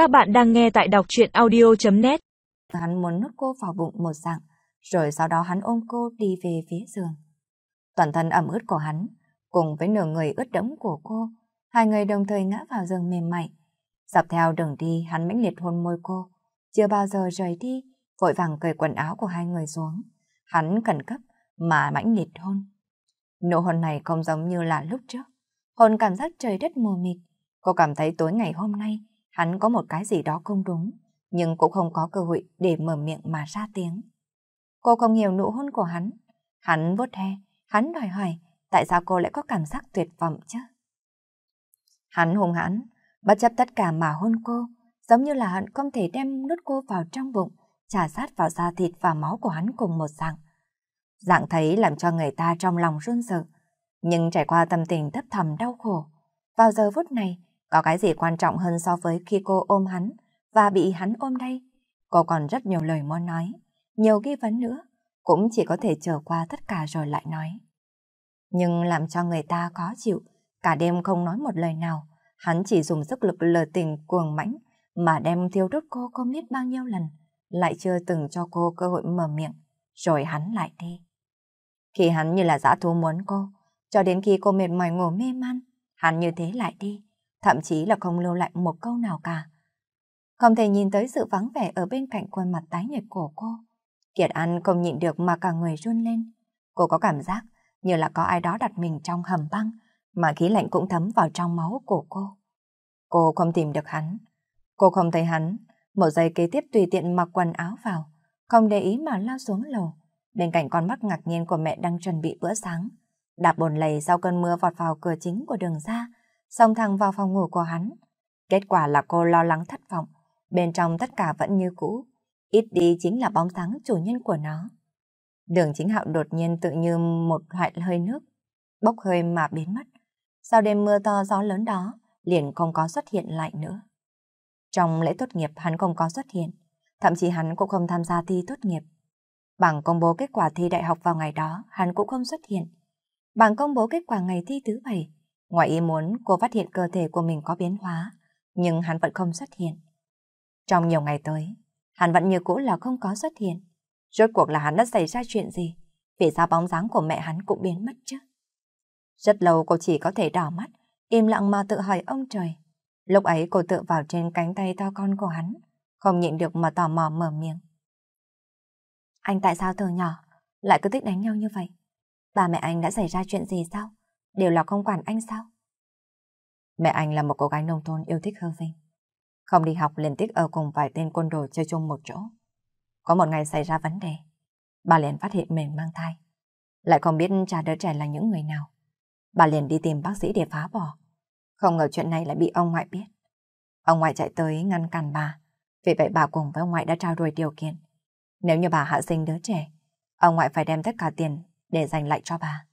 Các bạn đang nghe tại đọc truyện audio.net Hắn muốn nút cô vào bụng một dạng, rồi sau đó hắn ôm cô đi về phía giường. Toàn thân ẩm ướt của hắn, cùng với nửa người ướt đẫm của cô, hai người đồng thời ngã vào giường mềm mại. Dọc theo đường đi, hắn mãnh liệt hôn môi cô, chưa bao giờ rời đi, vội vàng cởi quần áo của hai người xuống. Hắn khẩn cấp mà mãnh liệt hôn. Nụ hôn này không giống như là lúc trước. Hôn cảm giác trời đất mù mịt. Cô cảm thấy tối ngày hôm nay hắn có một cái gì đó không đúng, nhưng cũng không có cơ hội để mở miệng mà ra tiếng. Cô không hiểu nụ hôn của hắn. Hắn vuốt he, hắn đòi hỏi tại sao cô lại có cảm giác tuyệt vọng chứ? Hắn hùng hãn, bất chấp tất cả mà hôn cô, giống như là hắn không thể đem nút cô vào trong bụng, trả sát vào da thịt và máu của hắn cùng một dạng. Dạng thấy làm cho người ta trong lòng run sợ, nhưng trải qua tâm tình thấp thầm đau khổ. Vào giờ phút này, có cái gì quan trọng hơn so với khi cô ôm hắn và bị hắn ôm đây? Cô còn rất nhiều lời muốn nói, nhiều ghi vấn nữa, cũng chỉ có thể chờ qua tất cả rồi lại nói. Nhưng làm cho người ta khó chịu, cả đêm không nói một lời nào, hắn chỉ dùng sức lực lờ tình cuồng mãnh mà đem thiêu đốt cô không biết bao nhiêu lần, lại chưa từng cho cô cơ hội mở miệng, rồi hắn lại đi. Khi hắn như là dã thú muốn cô, cho đến khi cô mệt mỏi ngủ mê man, hắn như thế lại đi, thậm chí là không lưu lại một câu nào cả. Không thể nhìn tới sự vắng vẻ ở bên cạnh khuôn mặt tái nhợt của cô. Kiệt An không nhịn được mà cả người run lên. Cô có cảm giác như là có ai đó đặt mình trong hầm băng, mà khí lạnh cũng thấm vào trong máu của cô. Cô không tìm được hắn. Cô không thấy hắn. Một giây kế tiếp tùy tiện mặc quần áo vào, không để ý mà lao xuống lầu. Bên cạnh con mắt ngạc nhiên của mẹ đang chuẩn bị bữa sáng. Đạp bồn lầy sau cơn mưa vọt vào cửa chính của đường ra, xông thẳng vào phòng ngủ của hắn. Kết quả là cô lo lắng thất vọng, bên trong tất cả vẫn như cũ, ít đi chính là bóng dáng chủ nhân của nó. Đường chính hạo đột nhiên tự như một hoại hơi nước, bốc hơi mà biến mất. Sau đêm mưa to gió lớn đó, liền không có xuất hiện lại nữa. Trong lễ tốt nghiệp hắn không có xuất hiện, thậm chí hắn cũng không tham gia thi tốt nghiệp. Bằng công bố kết quả thi đại học vào ngày đó, hắn cũng không xuất hiện. Bằng công bố kết quả ngày thi thứ bảy, ngoài ý muốn cô phát hiện cơ thể của mình có biến hóa, nhưng hắn vẫn không xuất hiện. Trong nhiều ngày tới, hắn vẫn như cũ là không có xuất hiện. Rốt cuộc là hắn đã xảy ra chuyện gì? Vì sao bóng dáng của mẹ hắn cũng biến mất chứ? Rất lâu cô chỉ có thể đỏ mắt, im lặng mà tự hỏi ông trời. Lúc ấy cô tự vào trên cánh tay to con của hắn, không nhịn được mà tò mò mở miệng. Anh tại sao từ nhỏ lại cứ thích đánh nhau như vậy? Bà mẹ anh đã xảy ra chuyện gì sao? Đều là không quản anh sao? Mẹ anh là một cô gái nông thôn yêu thích hơ vinh. Không đi học liền tích ở cùng vài tên quân đồ chơi chung một chỗ. Có một ngày xảy ra vấn đề, bà liền phát hiện mình mang thai. Lại không biết cha đứa trẻ là những người nào. Bà liền đi tìm bác sĩ để phá bỏ. Không ngờ chuyện này lại bị ông ngoại biết. Ông ngoại chạy tới ngăn cản bà. Vì vậy bà cùng với ông ngoại đã trao đổi điều kiện. Nếu như bà hạ sinh đứa trẻ, ông ngoại phải đem tất cả tiền để dành lại cho bà.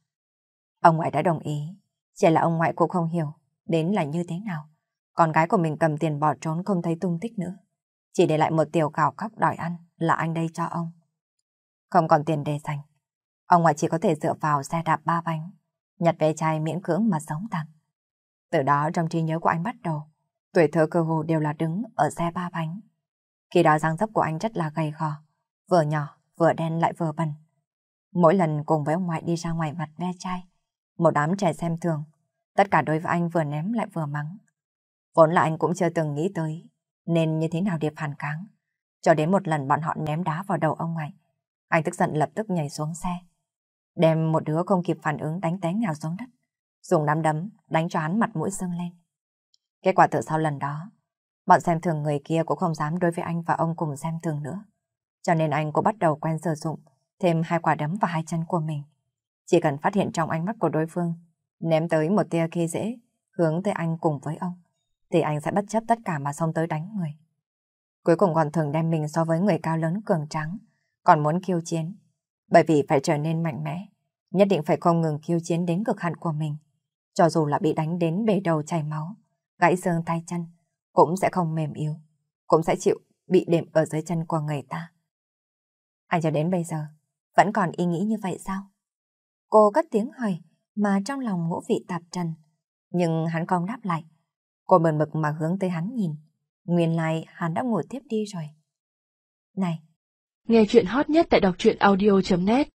Ông ngoại đã đồng ý, chỉ là ông ngoại cũng không hiểu đến là như thế nào. Con gái của mình cầm tiền bỏ trốn không thấy tung tích nữa. Chỉ để lại một tiểu cào khóc đòi ăn là anh đây cho ông. Không còn tiền để dành. Ông ngoại chỉ có thể dựa vào xe đạp ba bánh, nhặt vé chai miễn cưỡng mà sống tạm. Từ đó trong trí nhớ của anh bắt đầu, tuổi thơ cơ hồ đều là đứng ở xe ba bánh. Khi đó dáng dấp của anh rất là gầy gò, vừa nhỏ, vừa đen lại vừa bẩn. Mỗi lần cùng với ông ngoại đi ra ngoài mặt ve chai, một đám trẻ xem thường, tất cả đối với anh vừa ném lại vừa mắng. Vốn là anh cũng chưa từng nghĩ tới, nên như thế nào để phản kháng. Cho đến một lần bọn họ ném đá vào đầu ông ngoại, anh tức giận lập tức nhảy xuống xe. Đem một đứa không kịp phản ứng đánh té nhào xuống đất, dùng nắm đấm đánh cho hắn mặt mũi sưng lên. Kết quả từ sau lần đó, bọn xem thường người kia cũng không dám đối với anh và ông cùng xem thường nữa. Cho nên anh cũng bắt đầu quen sử dụng thêm hai quả đấm và hai chân của mình. Chỉ cần phát hiện trong ánh mắt của đối phương, ném tới một tia khi dễ, hướng tới anh cùng với ông, thì anh sẽ bất chấp tất cả mà xông tới đánh người. Cuối cùng còn thường đem mình so với người cao lớn cường trắng, còn muốn khiêu chiến. Bởi vì phải trở nên mạnh mẽ, nhất định phải không ngừng khiêu chiến đến cực hạn của mình. Cho dù là bị đánh đến bể đầu chảy máu, gãy xương tay chân, cũng sẽ không mềm yếu, cũng sẽ chịu bị đệm ở dưới chân của người ta. Anh cho đến bây giờ, vẫn còn ý nghĩ như vậy sao? Cô cất tiếng hỏi, mà trong lòng ngũ vị tạp trần. Nhưng hắn không đáp lại. Cô bần mực mà hướng tới hắn nhìn. Nguyên lai hắn đã ngủ tiếp đi rồi. Này! Nghe chuyện hot nhất tại đọc truyện audio.net